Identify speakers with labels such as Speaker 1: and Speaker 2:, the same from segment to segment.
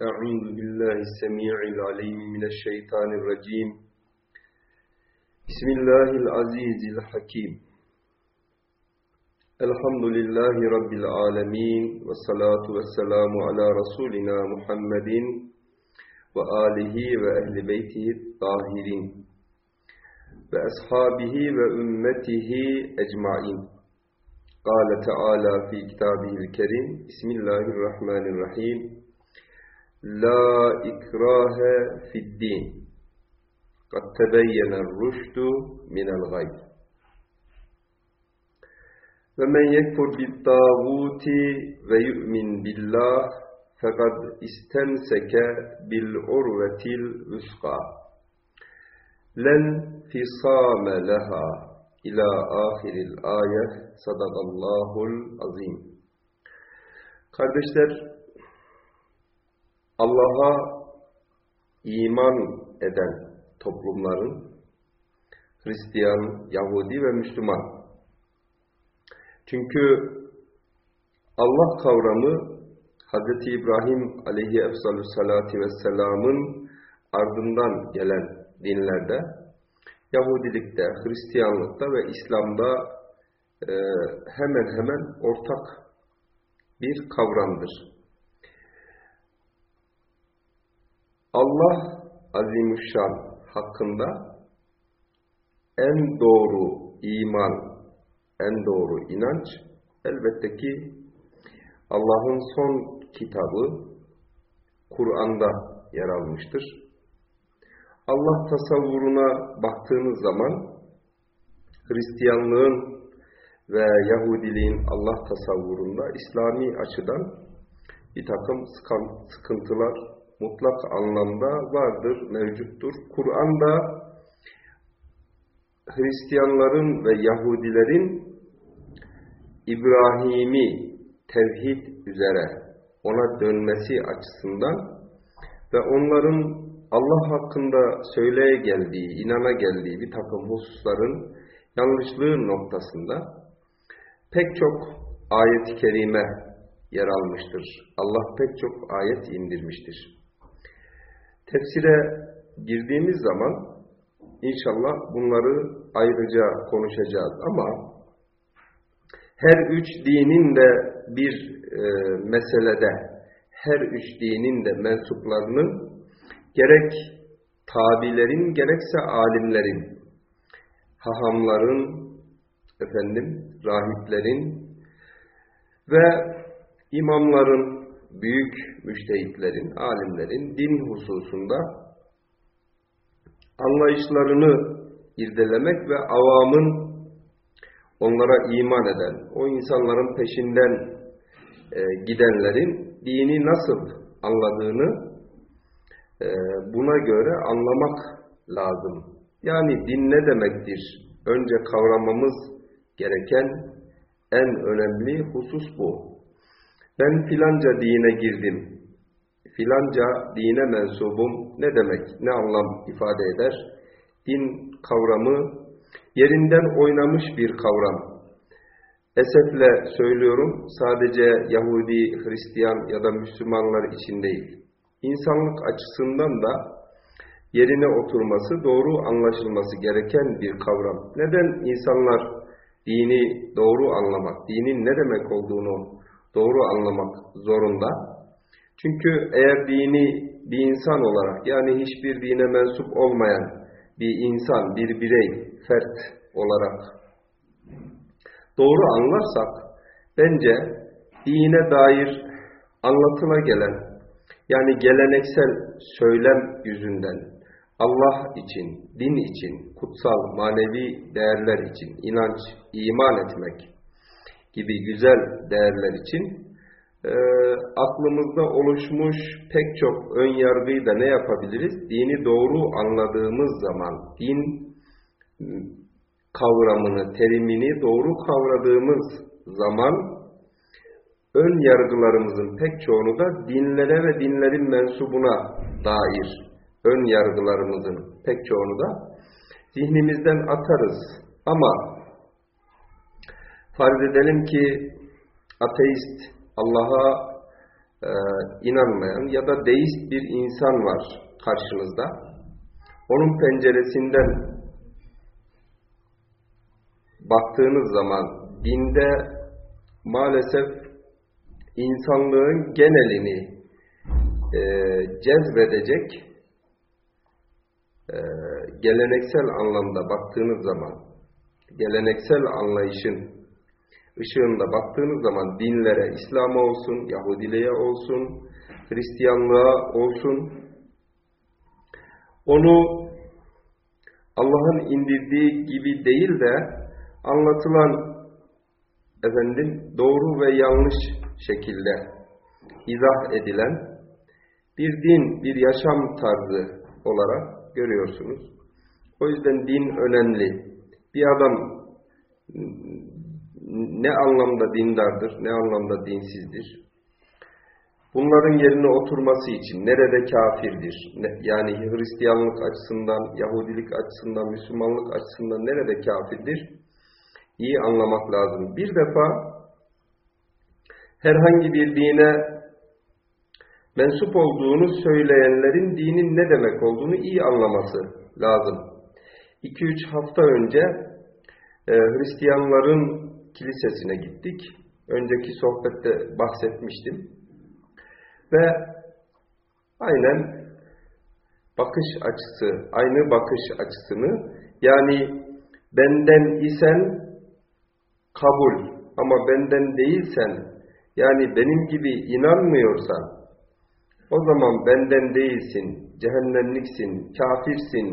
Speaker 1: أعوذ بالله السميع العليم من الشيطان الرجيم بسم الله العزيز الحكيم الحمد لله رب العالمين والصلاة والسلام على رسولنا محمد وآله وأهل بيته الطاهرين وأصحابه وأمته أجمعين قال تعالى في كتابه الكريم بسم الله الرحمن الرحيم لا إكراه في الدين. قد تبين الرشد من الغي. ومن يكفر بالطاغوت ويؤمن بالله فقد استمسك بالعروة الوثقى. لن فصام لها. إلى آخر الآية. sadakallahul azim. Kardeşler, Allah'a iman eden toplumların Hristiyan, Yahudi ve Müslüman. Çünkü Allah kavramı Hz. İbrahim aleyhi efsalü salati vesselamın ardından gelen dinlerde Yahudilikte, Hristiyanlıkta ve İslam'da e, hemen hemen ortak bir kavramdır. Allah Azimüşşan hakkında en doğru iman, en doğru inanç elbette ki Allah'ın son kitabı Kur'an'da yer almıştır. Allah tasavvuruna baktığınız zaman Hristiyanlığın ve Yahudiliğin Allah tasavvurunda İslami açıdan bir takım sıkıntılar mutlak anlamda vardır, mevcuttur. Kur'an'da Hristiyanların ve Yahudilerin İbrahim'i tevhid üzere ona dönmesi açısından ve onların Allah hakkında söyleye geldiği, inana geldiği bir takım hususların yanlışlığı noktasında pek çok ayet-i kerime yer almıştır. Allah pek çok ayet indirmiştir. Tefsire girdiğimiz zaman inşallah bunları ayrıca konuşacağız. Ama her üç dinin de bir e, meselede her üç dinin de mensuplarının gerek tabilerin gerekse alimlerin, hahamların, efendim, rahiplerin ve imamların, büyük müştehitlerin, alimlerin din hususunda anlayışlarını irdelemek ve avamın onlara iman eden, o insanların peşinden e, gidenlerin dini nasıl anladığını e, buna göre anlamak lazım. Yani din ne demektir? Önce kavramamız gereken en önemli husus bu. Ben filanca dine girdim. Filanca dine mensubum ne demek, ne anlam ifade eder? Din kavramı yerinden oynamış bir kavram. Esefle söylüyorum, sadece Yahudi, Hristiyan ya da Müslümanlar için değil. İnsanlık açısından da yerine oturması, doğru anlaşılması gereken bir kavram. Neden insanlar dini doğru anlamak, dinin ne demek olduğunu doğru anlamak zorunda? Çünkü eğer dini bir insan olarak, yani hiçbir dine mensup olmayan bir insan, bir birey, fert olarak doğru anlarsak, bence dine dair anlatıla gelen, yani geleneksel söylem yüzünden Allah için, din için, kutsal manevi değerler için, inanç, iman etmek gibi güzel değerler için e, aklımızda oluşmuş pek çok ön yargıyı da ne yapabiliriz? Dini doğru anladığımız zaman, din kavramını, terimini doğru kavradığımız zaman ön yargılarımızın pek çoğunu da dinlere ve dinlerin mensubuna dair ön yargılarımızın pek çoğunu da zihnimizden atarız. Ama farz edelim ki ateist, Allah'a e, inanmayan ya da deist bir insan var karşınızda. Onun penceresinden baktığınız zaman dinde maalesef insanlığın genelini e, cezbedecek e, geleneksel anlamda baktığınız zaman geleneksel anlayışın ışığında baktığınız zaman dinlere, İslam'a olsun, Yahudiliğe olsun, Hristiyanlığa olsun, onu Allah'ın indirdiği gibi değil de anlatılan efendim doğru ve yanlış şekilde izah edilen bir din, bir yaşam tarzı olarak görüyorsunuz. O yüzden din önemli. Bir adam ne anlamda dindardır, ne anlamda dinsizdir. Bunların yerine oturması için nerede kafirdir, yani Hristiyanlık açısından, Yahudilik açısından, Müslümanlık açısından nerede kafirdir, iyi anlamak lazım. Bir defa herhangi bir dine mensup olduğunu söyleyenlerin dinin ne demek olduğunu iyi anlaması lazım. 2-3 hafta önce e, Hristiyanların kilisesine gittik. Önceki sohbette bahsetmiştim. Ve aynen bakış açısı, aynı bakış açısını yani benden isen kabul ama benden değilsen yani benim gibi inanmıyorsan o zaman benden değilsin, cehennemliksin, kafirsin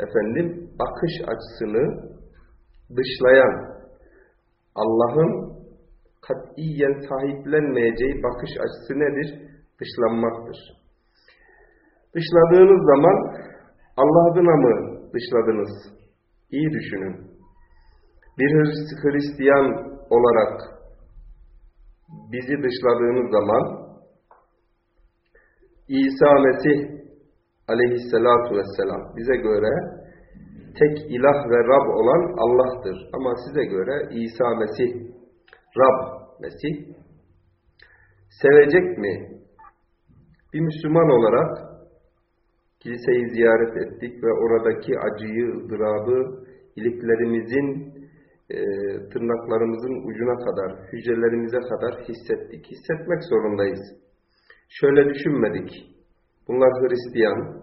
Speaker 1: efendim bakış açısını dışlayan Allah'ın katiyen sahiplenmeyeceği bakış açısı nedir? Dışlanmaktır. Dışladığınız zaman Allah adına mı dışladınız? İyi düşünün. Bir Hristiyan olarak bizi dışladığınız zaman İsa Mesih aleyhissalatu vesselam bize göre tek ilah ve Rab olan Allah'tır. Ama size göre İsa Mesih, Rab Mesih, sevecek mi? Bir Müslüman olarak kiliseyi ziyaret ettik ve oradaki acıyı, ızdırabı, iliklerimizin, e, tırnaklarımızın ucuna kadar, hücrelerimize kadar hissettik. Hissetmek zorundayız. Şöyle düşünmedik. Bunlar Hristiyan,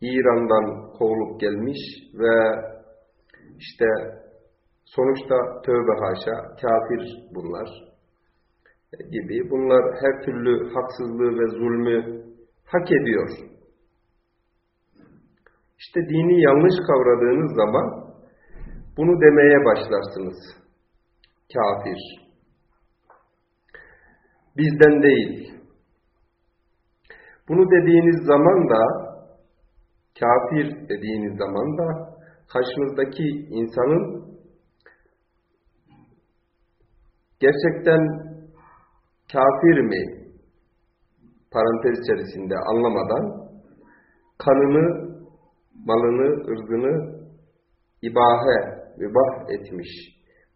Speaker 1: İran'dan kovulup gelmiş ve işte sonuçta tövbe haşa kafir bunlar gibi. Bunlar her türlü haksızlığı ve zulmü hak ediyor. İşte dini yanlış kavradığınız zaman bunu demeye başlarsınız. Kafir. Bizden değil. Bunu dediğiniz zaman da kafir dediğiniz zaman da karşınızdaki insanın gerçekten kafir mi parantez içerisinde anlamadan kanını, malını, ırzını ibahe, mübah etmiş,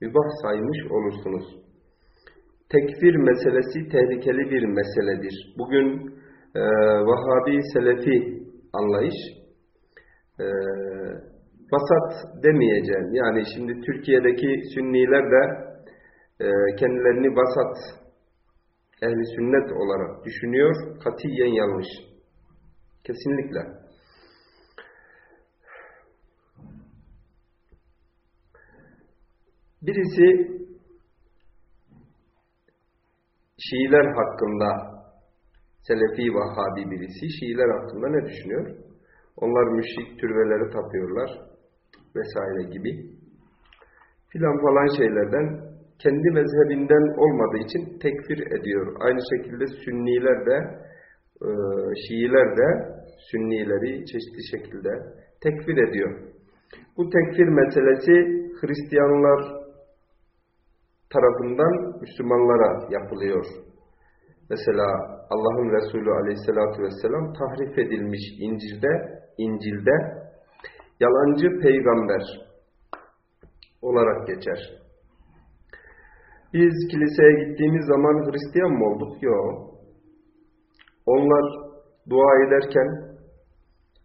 Speaker 1: mübah saymış olursunuz. Tekfir meselesi tehlikeli bir meseledir. Bugün e, Vahabi Selefi anlayış e, vasat demeyeceğim. Yani şimdi Türkiye'deki sünniler de e, kendilerini vasat ehli sünnet olarak düşünüyor. Katiyen yanlış. Kesinlikle. Birisi Şiiler hakkında Selefi Vahhabi birisi Şiiler hakkında ne düşünüyor? Onlar müşrik türbeleri tapıyorlar vesaire gibi. Filan falan şeylerden kendi mezhebinden olmadığı için tekfir ediyor. Aynı şekilde Sünniler de e, Şiiler de Sünnileri çeşitli şekilde tekfir ediyor. Bu tekfir meselesi Hristiyanlar tarafından Müslümanlara yapılıyor. Mesela Allah'ın Resulü aleyhissalatü vesselam tahrif edilmiş İncil'de, İncil'de yalancı peygamber olarak geçer. Biz kiliseye gittiğimiz zaman Hristiyan mı olduk? Yok. Onlar dua ederken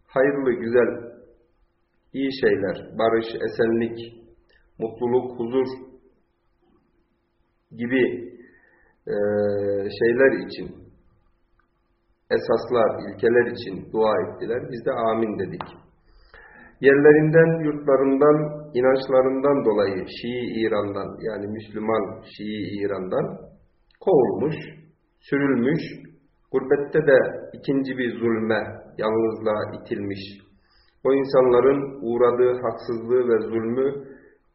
Speaker 1: hayırlı, güzel, iyi şeyler, barış, esenlik, mutluluk, huzur gibi şeyler için, esaslar, ilkeler için dua ettiler. Biz de amin dedik. Yerlerinden, yurtlarından, inançlarından dolayı Şii İran'dan yani Müslüman Şii İran'dan kovulmuş, sürülmüş, gurbette de ikinci bir zulme, yalnızlığa itilmiş. O insanların uğradığı haksızlığı ve zulmü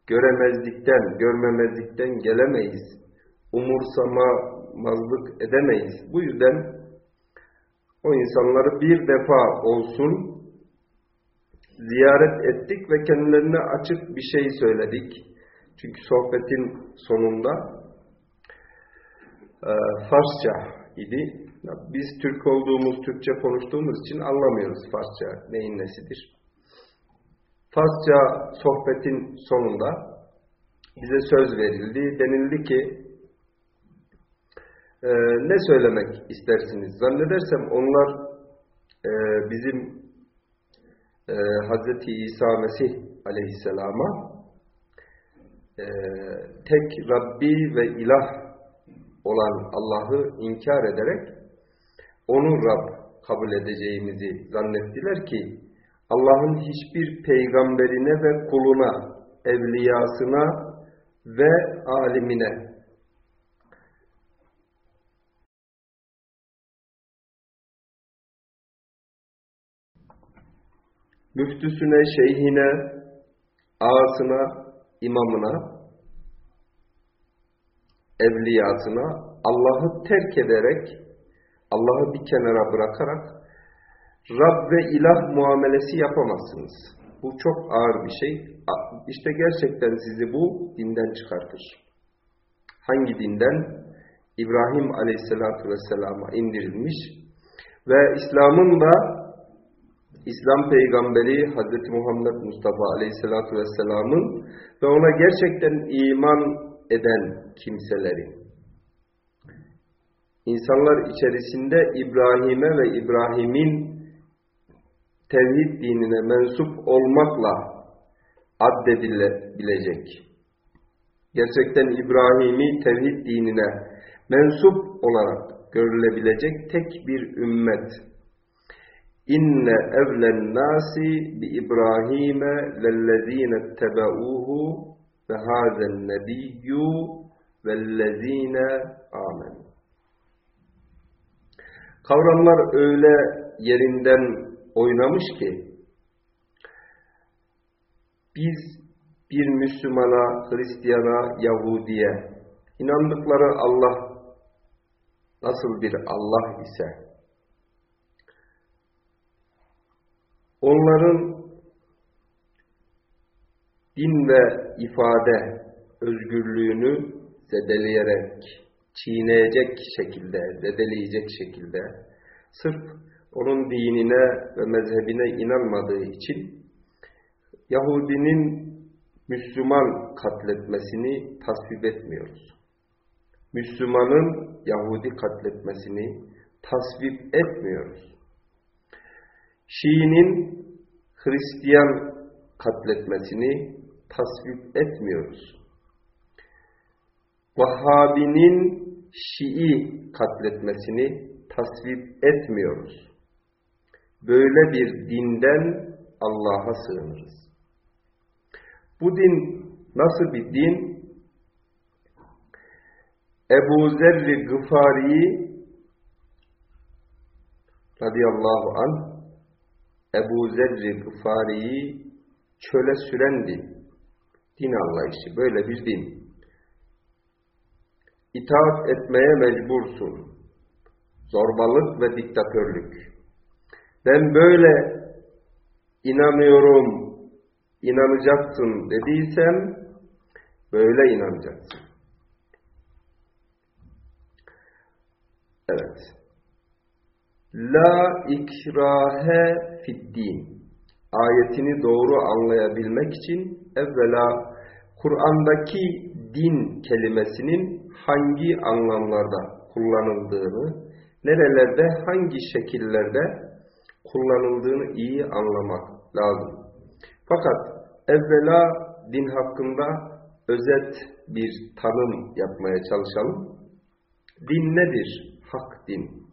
Speaker 1: göremezlikten, görmemezlikten gelemeyiz. Umursamamazlık edemeyiz. Bu yüzden o insanları bir defa olsun ziyaret ettik ve kendilerine açık bir şey söyledik. Çünkü sohbetin sonunda e, Farsça idi. Biz Türk olduğumuz, Türkçe konuştuğumuz için anlamıyoruz Farsça neyin nesidir. Farsça sohbetin sonunda bize söz verildi. Denildi ki e, ne söylemek istersiniz? Zannedersem onlar e, bizim e, Hz. İsa Mesih aleyhisselama e, tek Rabbi ve ilah olan Allah'ı inkar ederek onu Rab kabul edeceğimizi zannettiler ki Allah'ın hiçbir peygamberine ve kuluna, evliyasına ve alimine müftüsüne, şeyhine, ağasına, imamına, evliyasına Allah'ı terk ederek, Allah'ı bir kenara bırakarak Rab ve ilah muamelesi yapamazsınız. Bu çok ağır bir şey. İşte gerçekten sizi bu dinden çıkartır. Hangi dinden? İbrahim Aleyhisselatü Vesselam'a indirilmiş ve İslam'ın da İslam peygamberi Hz. Muhammed Mustafa Aleyhisselatü Vesselam'ın ve ona gerçekten iman eden kimselerin insanlar içerisinde İbrahim'e ve İbrahim'in tevhid dinine mensup olmakla addedilebilecek. Gerçekten İbrahim'i tevhid dinine mensup olarak görülebilecek tek bir ümmet. İnne evlen nasi bi İbrahim'e lellezine tebauhu ve hazen nebiyyü vellezine amen. Kavramlar öyle yerinden oynamış ki biz bir Müslümana, Hristiyana, Yahudiye inandıkları Allah nasıl bir Allah ise onların din ve ifade özgürlüğünü zedeleyerek, çiğneyecek şekilde, zedeleyecek şekilde sırf onun dinine ve mezhebine inanmadığı için Yahudinin Müslüman katletmesini tasvip etmiyoruz. Müslümanın Yahudi katletmesini tasvip etmiyoruz. Şii'nin Hristiyan katletmesini tasvip etmiyoruz. Vahhabinin Şii katletmesini tasvip etmiyoruz. Böyle bir dinden Allah'a sığınırız. Bu din nasıl bir din? Ebu Zerri Gıfari'yi radıyallahu anh Ebu Zerri Gıfari'yi çöle süren din. Din anlayışı. Böyle bir din. İtaat etmeye mecbursun. Zorbalık ve diktatörlük. Ben böyle inanıyorum, inanacaksın dediysem böyle inanacaksın. Evet. La ikrahe fiddin. Ayetini doğru anlayabilmek için evvela Kur'an'daki din kelimesinin hangi anlamlarda kullanıldığını, nerelerde, hangi şekillerde kullanıldığını iyi anlamak lazım. Fakat evvela din hakkında özet bir tanım yapmaya çalışalım. Din nedir? Hak din.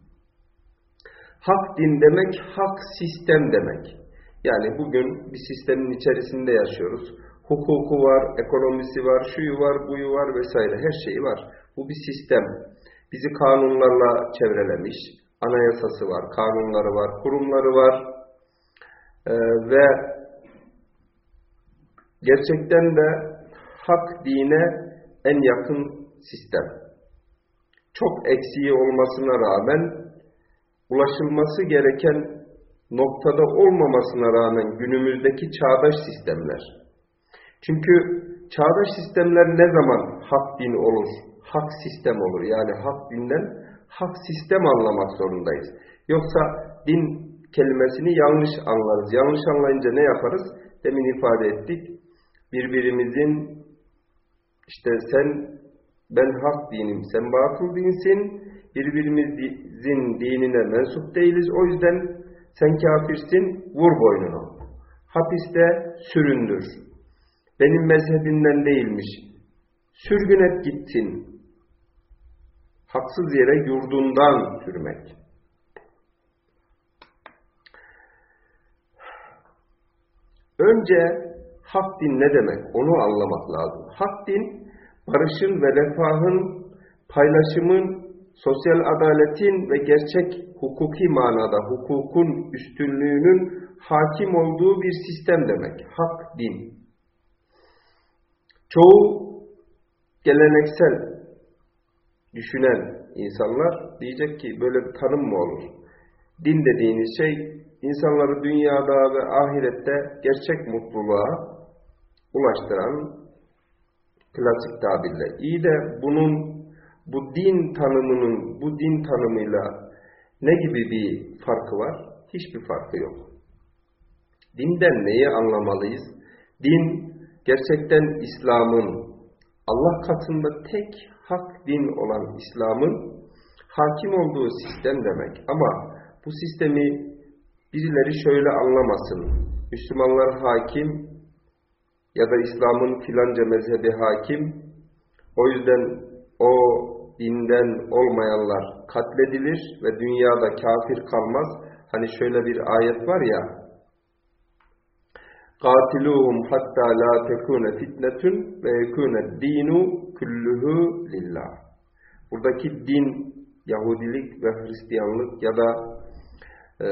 Speaker 1: Hak din demek, hak sistem demek. Yani bugün bir sistemin içerisinde yaşıyoruz. Hukuku var, ekonomisi var, şuyu var, buyu var vesaire her şeyi var. Bu bir sistem. Bizi kanunlarla çevrelemiş. Anayasası var, kanunları var, kurumları var. Ee, ve gerçekten de hak dine en yakın sistem. Çok eksiği olmasına rağmen ulaşılması gereken noktada olmamasına rağmen günümüzdeki çağdaş sistemler. Çünkü çağdaş sistemler ne zaman hak din olur? Hak sistem olur. Yani hak dinden hak sistem anlamak zorundayız. Yoksa din kelimesini yanlış anlarız. Yanlış anlayınca ne yaparız? Demin ifade ettik. Birbirimizin işte sen ben hak dinim, sen batıl dinsin. Birbirimizin dinine mensup değiliz. O yüzden sen kafirsin, vur boynunu. Hapiste süründür. Benim mezhebimden değilmiş. Sürgün et gitsin. Haksız yere yurdundan sürmek. Önce hak din ne demek? Onu anlamak lazım. Hak din, barışın ve refahın, paylaşımın, sosyal adaletin ve gerçek hukuki manada hukukun üstünlüğünün hakim olduğu bir sistem demek. Hak din. Çoğu geleneksel düşünen insanlar diyecek ki böyle bir tanım mı olur? Din dediğiniz şey insanları dünyada ve ahirette gerçek mutluluğa ulaştıran klasik tabirle. İyi de bunun bu din tanımının bu din tanımıyla ne gibi bir farkı var? Hiçbir farkı yok. Dinden neyi anlamalıyız? Din gerçekten İslam'ın Allah katında tek hak din olan İslam'ın hakim olduğu sistem demek. Ama bu sistemi birileri şöyle anlamasın. Müslümanlar hakim ya da İslam'ın filanca mezhebi hakim. O yüzden o dinden olmayanlar katledilir ve dünyada kafir kalmaz. Hani şöyle bir ayet var ya قَاتِلُوهُمْ حَتَّى لَا تَكُونَ فِتْنَةٌ وَيَكُونَ الدِّينُ كُلُّهُ لِلّٰهِ Buradaki din, Yahudilik ve Hristiyanlık ya da e,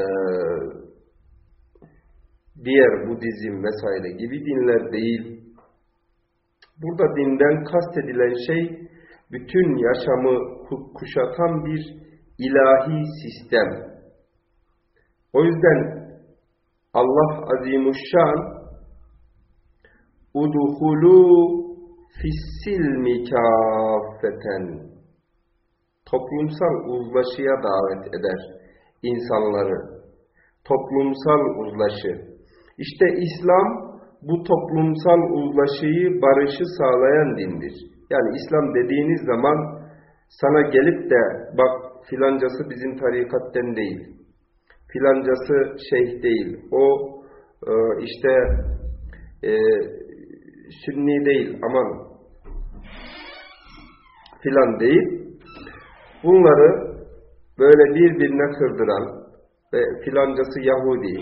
Speaker 1: diğer Budizm vesaire gibi dinler değil. Burada dinden kastedilen şey bütün yaşamı kuşatan bir ilahi sistem. O yüzden Allah Azimuşşan udhulu fissilmi kâffeten toplumsal uzlaşıya davet eder insanları. Toplumsal uzlaşı. İşte İslam bu toplumsal uzlaşıyı, barışı sağlayan dindir. Yani İslam dediğiniz zaman sana gelip de bak filancası bizim tarikatten değil. Filancası şeyh değil. O e, işte e, sünni değil aman filan değil. Bunları böyle birbirine kırdıran ve filancası Yahudi,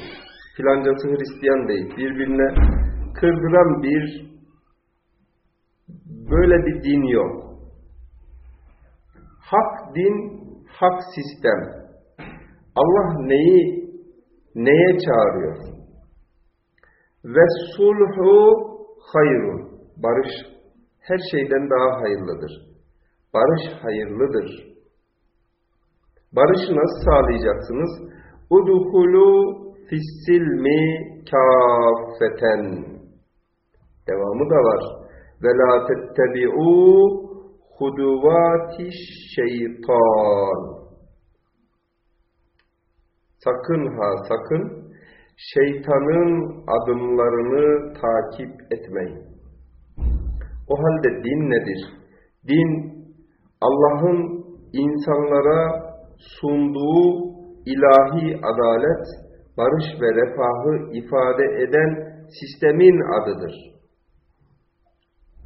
Speaker 1: filancası Hristiyan değil, birbirine kırdıran bir Böyle bir din yok. Hak din, hak sistem. Allah neyi, neye çağırıyor? Ve sulhu hayrun. Barış her şeyden daha hayırlıdır. Barış hayırlıdır. Barışı nasıl sağlayacaksınız? Udhulu fissilmi kâfeten. Devamı da var ve la tettebi'u huduvati şeytan. Sakın ha sakın şeytanın adımlarını takip etmeyin. O halde din nedir? Din Allah'ın insanlara sunduğu ilahi adalet, barış ve refahı ifade eden sistemin adıdır.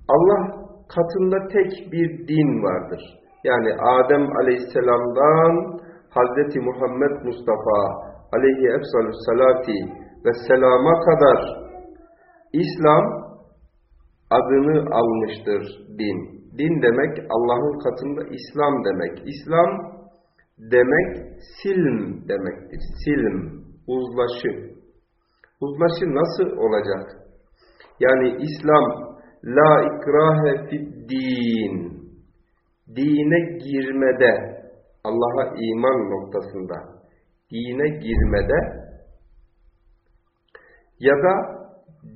Speaker 1: Allah katında tek bir din vardır. Yani Adem aleyhisselamdan Hazreti Muhammed Mustafa aleyhi efsalü salati ve selama kadar İslam adını almıştır din. Din demek Allah'ın katında İslam demek. İslam demek silm demektir. Silm, uzlaşı. Uzlaşı nasıl olacak? Yani İslam la ikrahe fid din. Dine girmede, Allah'a iman noktasında dine girmede ya da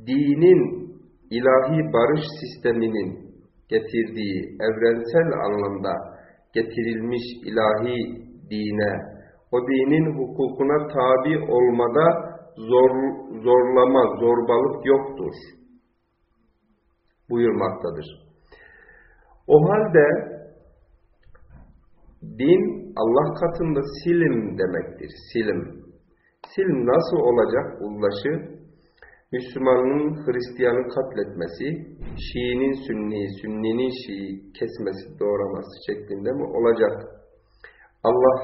Speaker 1: dinin ilahi barış sisteminin getirdiği evrensel anlamda getirilmiş ilahi dine, o dinin hukukuna tabi olmada zor, zorlama, zorbalık yoktur buyurmaktadır. O halde din Allah katında silim demektir. Silim. Silim nasıl olacak uzlaşı? Müslümanın Hristiyanı katletmesi, Şii'nin Sünni'yi, Sünni'nin Şii'yi kesmesi, doğraması şeklinde mi olacak? Allah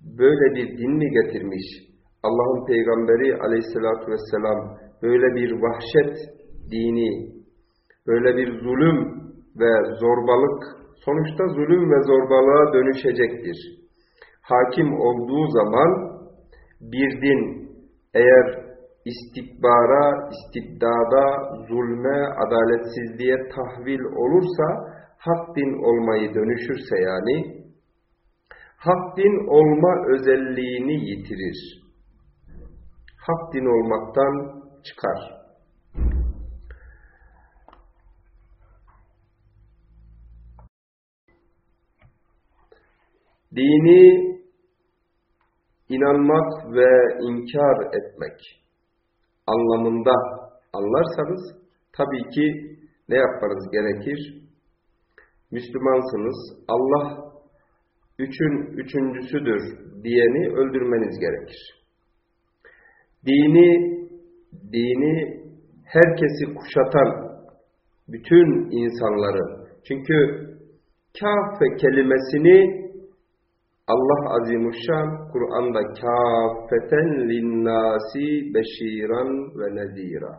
Speaker 1: böyle bir din mi getirmiş? Allah'ın peygamberi aleyhissalatü vesselam böyle bir vahşet dini, böyle bir zulüm ve zorbalık, sonuçta zulüm ve zorbalığa dönüşecektir. Hakim olduğu zaman bir din eğer istikbara, istibdada, zulme, adaletsizliğe tahvil olursa, hak din olmayı dönüşürse yani, hak din olma özelliğini yitirir. Hak din olmaktan çıkar. Dini inanmak ve inkar etmek anlamında anlarsanız tabii ki ne yapmanız gerekir? Müslümansınız, Allah üçün üçüncüsüdür diyeni öldürmeniz gerekir. Dini, dini herkesi kuşatan bütün insanları, çünkü kâfe kelimesini Allah Azimuşşan Kur'an'da kâfeten linnâsi beşiran ve nezîra.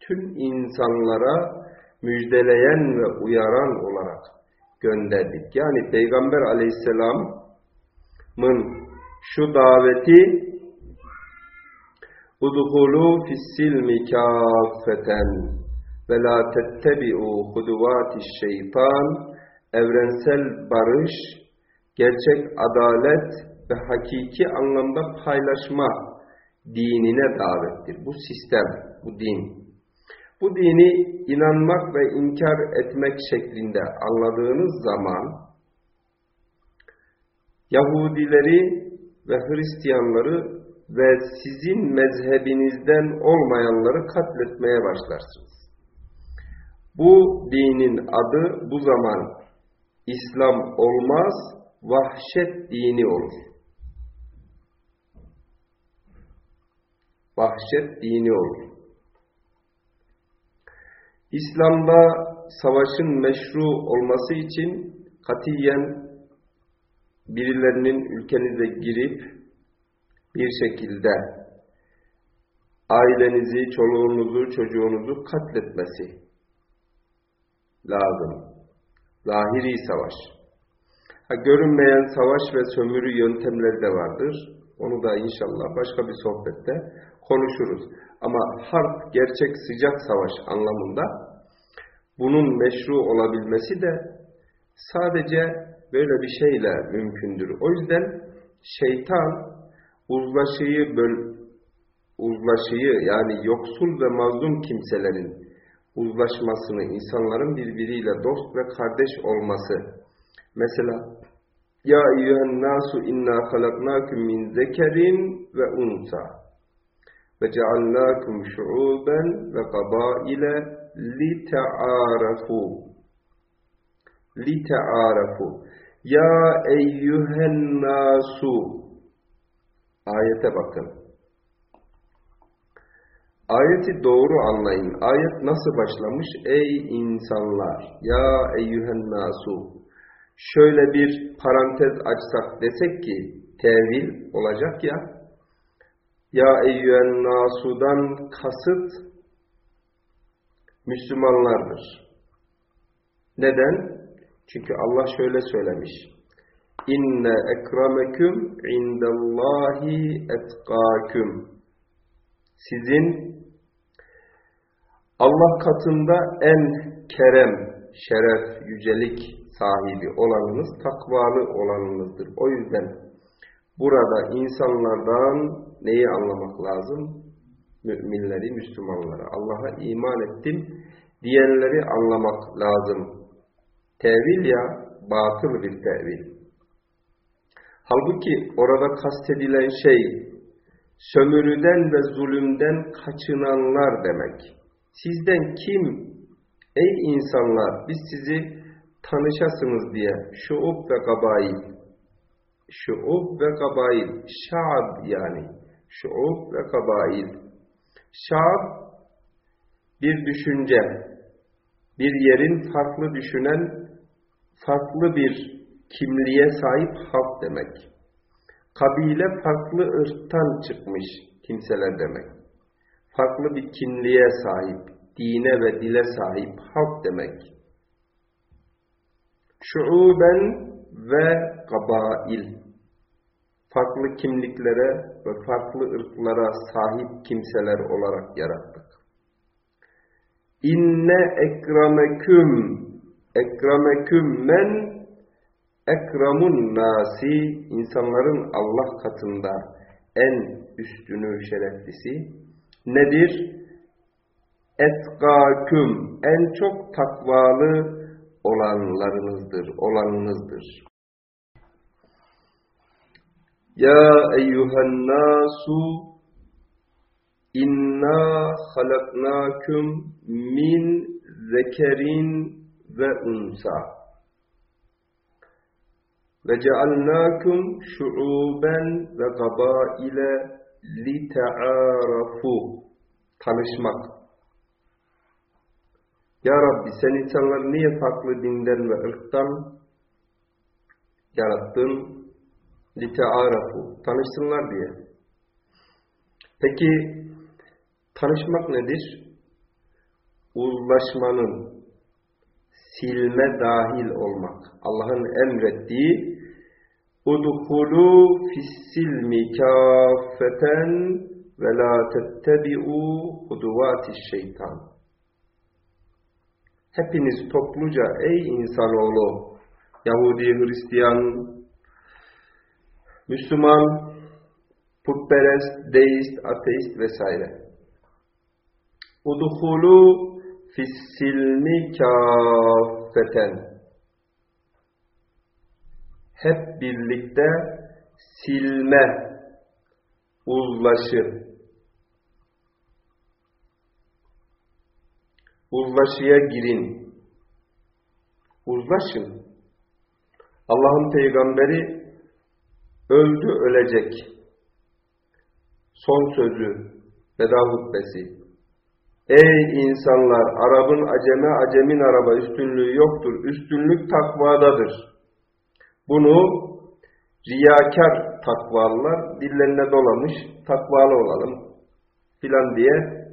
Speaker 1: Tüm insanlara müjdeleyen ve uyaran olarak gönderdik. Yani Peygamber aleyhisselamın şu daveti Udhulu fissilmi kâfeten ve la tettebi'u huduvâti şeytan evrensel barış gerçek adalet ve hakiki anlamda paylaşma dinine davettir. Bu sistem, bu din. Bu dini inanmak ve inkar etmek şeklinde anladığınız zaman Yahudileri ve Hristiyanları ve sizin mezhebinizden olmayanları katletmeye başlarsınız. Bu dinin adı bu zaman İslam olmaz, vahşet dini olur. Vahşet dini olur. İslam'da savaşın meşru olması için katiyen birilerinin ülkenize girip bir şekilde ailenizi, çoluğunuzu, çocuğunuzu katletmesi lazım. Zahiri savaş. Ha, görünmeyen savaş ve sömürü yöntemleri de vardır. Onu da inşallah başka bir sohbette konuşuruz. Ama harp, gerçek sıcak savaş anlamında bunun meşru olabilmesi de sadece böyle bir şeyle mümkündür. O yüzden şeytan uzlaşıyı böl uzlaşıyı yani yoksul ve mazlum kimselerin uzlaşmasını, insanların birbiriyle dost ve kardeş olması Mesela Ya eyyühen nasu inna halaknakum min zekerin ve unsa ve ceallâkum şu'uben ve kabaile li te'arafu li te'arafu Ya eyyühen nasu Ayete bakın. Ayeti doğru anlayın. Ayet nasıl başlamış? Ey insanlar! Ya eyyühen nasu! Şöyle bir parantez açsak desek ki tevil olacak ya Ya eyyühen nasu'dan kasıt Müslümanlardır. Neden? Çünkü Allah şöyle söylemiş. İnne ekremeküm indallahi etkâküm. Sizin Allah katında en kerem, şeref, yücelik sahibi olanınız, takvalı olanınızdır. O yüzden burada insanlardan neyi anlamak lazım? Müminleri, Müslümanları. Allah'a iman ettim diyenleri anlamak lazım. Tevil ya, batıl bir tevil. Halbuki orada kastedilen şey, sömürüden ve zulümden kaçınanlar demek. Sizden kim, ey insanlar, biz sizi tanışasınız diye, şuub ve kabail, şuub ve kabail, şaab yani, şuub ve kabail. Şaab, bir düşünce, bir yerin farklı düşünen, farklı bir kimliğe sahip halk demek. Kabile farklı ırktan çıkmış kimseler demek. Farklı bir kimliğe sahip, dine ve dile sahip halk demek. Şuuben ve kabail. Farklı kimliklere ve farklı ırklara sahip kimseler olarak yarattık. İnne ekrameküm ekrameküm men ekramun nasi insanların Allah katında en üstünü şereflisi nedir? Etkâküm en çok takvalı olanlarınızdır, olanınızdır. Ya eyyühen nasu inna halaknakum min zekerin ve unsa ve cealnakum şuuben ve gabaile lite'arafu tanışmak. Ya Rabbi sen insanları niye farklı dinden ve ırktan yarattın? Lite'arafu tanışsınlar diye. Peki tanışmak nedir? Uzlaşmanın, silme dahil olmak. Allah'ın emrettiği Udhulu fissilmi kâffeten ve la tettebi'u huduvatiş şeytan. Hepiniz topluca ey insanoğlu, Yahudi, Hristiyan, Müslüman, putperest, deist, ateist vesaire. Udhulu fissilmi kâffeten hep birlikte silme, uzlaşı, uzlaşıya girin, uzlaşın. Allah'ın peygamberi öldü ölecek. Son sözü, veda hutbesi. Ey insanlar! Arap'ın aceme, acemin araba üstünlüğü yoktur. Üstünlük takvadadır. Bunu riyakar takvalılar dillerine dolamış, takvalı olalım filan diye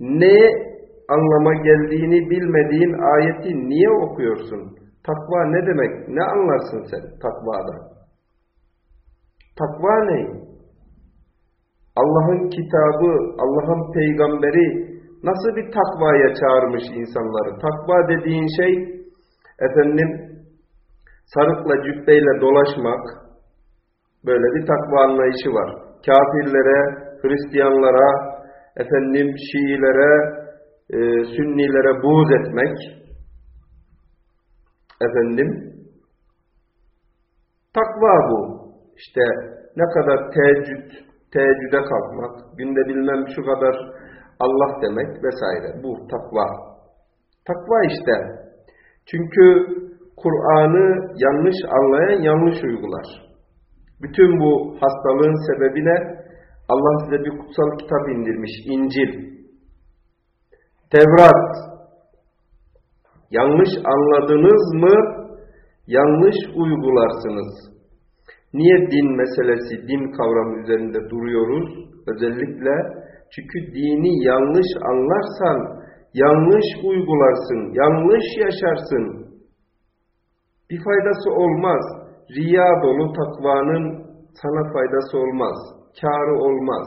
Speaker 1: ne anlama geldiğini bilmediğin ayeti niye okuyorsun? Takva ne demek? Ne anlarsın sen takvada? Takva ne? Allah'ın kitabı, Allah'ın peygamberi nasıl bir takvaya çağırmış insanları? Takva dediğin şey efendim sarıkla cübbeyle dolaşmak böyle bir takva anlayışı var. Kafirlere, Hristiyanlara, efendim Şiilere, e, Sünnilere buğz etmek efendim takva bu. İşte ne kadar teheccüd, teheccüde kalkmak, günde bilmem şu kadar Allah demek vesaire. Bu takva. Takva işte. Çünkü Kur'an'ı yanlış anlayan yanlış uygular. Bütün bu hastalığın sebebi ne? Allah size bir kutsal kitap indirmiş, İncil. Tevrat. Yanlış anladınız mı? Yanlış uygularsınız. Niye din meselesi, din kavramı üzerinde duruyoruz? Özellikle çünkü dini yanlış anlarsan, yanlış uygularsın, yanlış yaşarsın. Bir faydası olmaz. Riya dolu takvanın sana faydası olmaz. Kârı olmaz.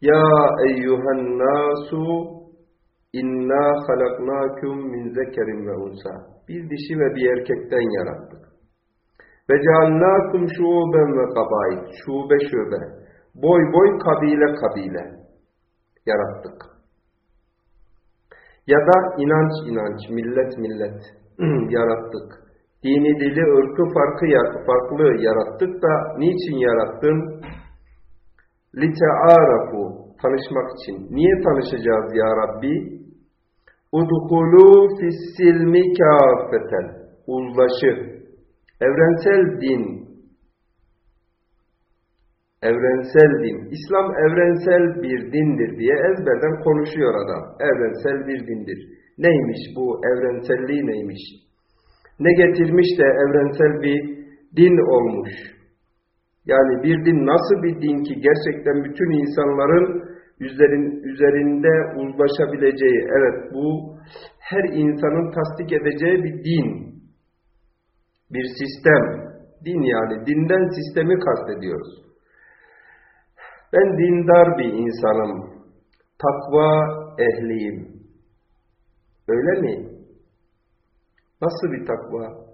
Speaker 1: Ya eyyühen nasu inna halaknakum min zekerin ve unsa. Bir dişi ve bir erkekten yarattık. Ve ceallâkum şuben ve kabail. Şube şube. Boy boy kabile kabile. Yarattık. Ya da inanç inanç, millet millet yarattık. Dini dili ırkı farkı farklı yarattık da niçin yarattın? Lite'arafu tanışmak için. Niye tanışacağız ya Rabbi? Udhulu fissilmi kâfeten. Uzlaşı. Evrensel din. Evrensel din. İslam evrensel bir dindir diye ezberden konuşuyor adam. Evrensel bir dindir. Neymiş bu evrenselliği neymiş? Ne getirmiş de evrensel bir din olmuş? Yani bir din nasıl bir din ki gerçekten bütün insanların üzerin, üzerinde uzlaşabileceği, evet bu her insanın tasdik edeceği bir din, bir sistem, din yani dinden sistemi kastediyoruz. Ben dindar bir insanım, takva ehliyim. Öyle mi? Nasıl bir takva?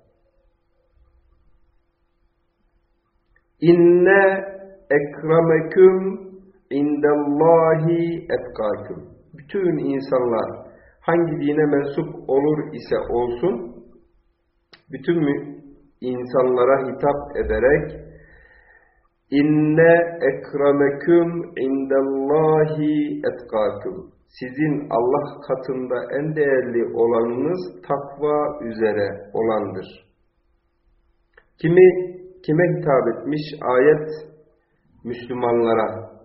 Speaker 1: İnne ekremeküm indallahi etkâküm. Bütün insanlar hangi dine mensup olur ise olsun, bütün insanlara hitap ederek inne ekremeküm indallahi etkâküm. Sizin Allah katında en değerli olanınız takva üzere olandır. Kimi kime hitap etmiş? Ayet Müslümanlara.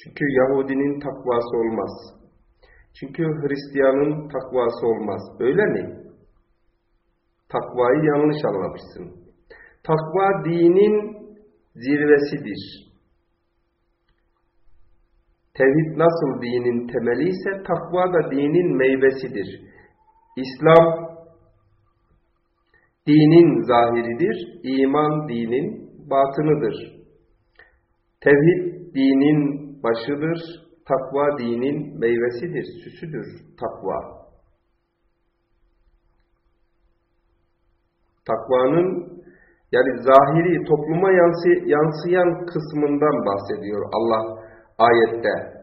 Speaker 1: Çünkü Yahudinin takvası olmaz. Çünkü Hristiyanın takvası olmaz. Öyle mi? Takvayı yanlış anlamışsın. Takva dinin zirvesidir. Tevhid nasıl dinin temeli ise takva da dinin meyvesidir. İslam dinin zahiridir, iman dinin batınıdır. Tevhid dinin başıdır, takva dinin meyvesidir, süsüdür takva. Takvanın yani zahiri topluma yansı, yansıyan kısmından bahsediyor Allah ayette.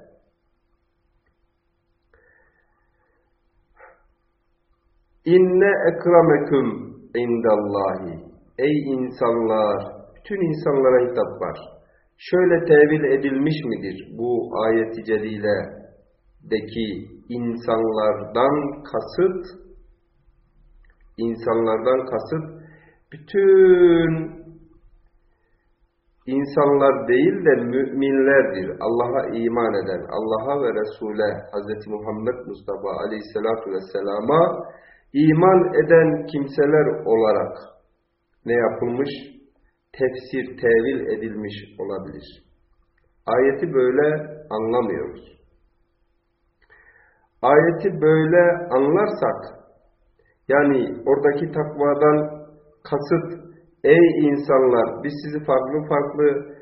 Speaker 1: İnne ekremeküm indallahi. Ey insanlar, bütün insanlara hitap var. Şöyle tevil edilmiş midir bu ayeti celilədeki insanlardan kasıt, insanlardan kasıt, bütün insanlar değil de müminlerdir. Allah'a iman eden, Allah'a ve Resul'e, Hz. Muhammed Mustafa aleyhissalatu vesselama iman eden kimseler olarak ne yapılmış? Tefsir, tevil edilmiş olabilir. Ayeti böyle anlamıyoruz. Ayeti böyle anlarsak, yani oradaki takvadan kasıt, ey insanlar biz sizi farklı farklı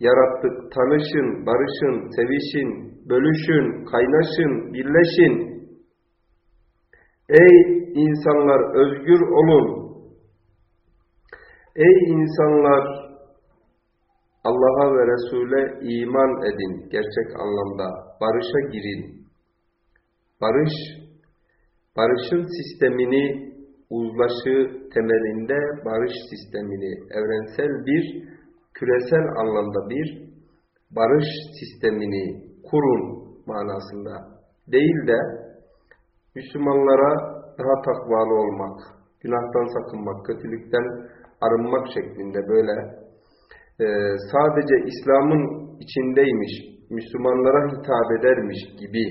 Speaker 1: yarattık, tanışın, barışın, sevişin, bölüşün, kaynaşın, birleşin, Ey insanlar özgür olun. Ey insanlar Allah'a ve Resul'e iman edin. Gerçek anlamda barışa girin. Barış, barışın sistemini, uzlaşı temelinde barış sistemini, evrensel bir, küresel anlamda bir barış sistemini kurun manasında değil de Müslümanlara daha takvalı olmak, günahtan sakınmak, kötülükten arınmak şeklinde böyle e, sadece İslam'ın içindeymiş, Müslümanlara hitap edermiş gibi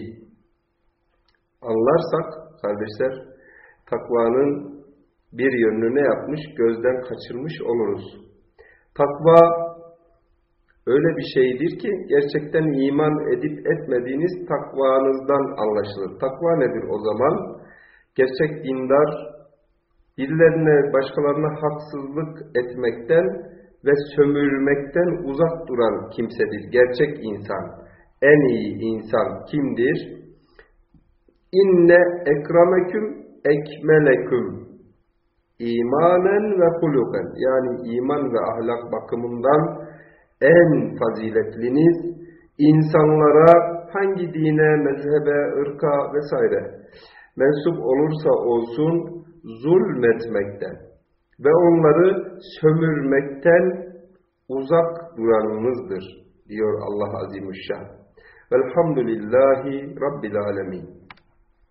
Speaker 1: anlarsak kardeşler takvanın bir yönünü ne yapmış? Gözden kaçırmış oluruz. Takva öyle bir şeydir ki gerçekten iman edip etmediğiniz takvanızdan anlaşılır. Takva nedir o zaman? Gerçek dindar, birilerine, başkalarına haksızlık etmekten ve sömürmekten uzak duran kimsedir. Gerçek insan, en iyi insan kimdir? İnne ekrameküm ekmeleküm imanen ve huluken yani iman ve ahlak bakımından en faziletliniz insanlara hangi dine, mezhebe, ırka vesaire mensup olursa olsun zulmetmekten ve onları sömürmekten uzak duranınızdır diyor Allah Azimüşşan. Velhamdülillahi Rabbil Alemin.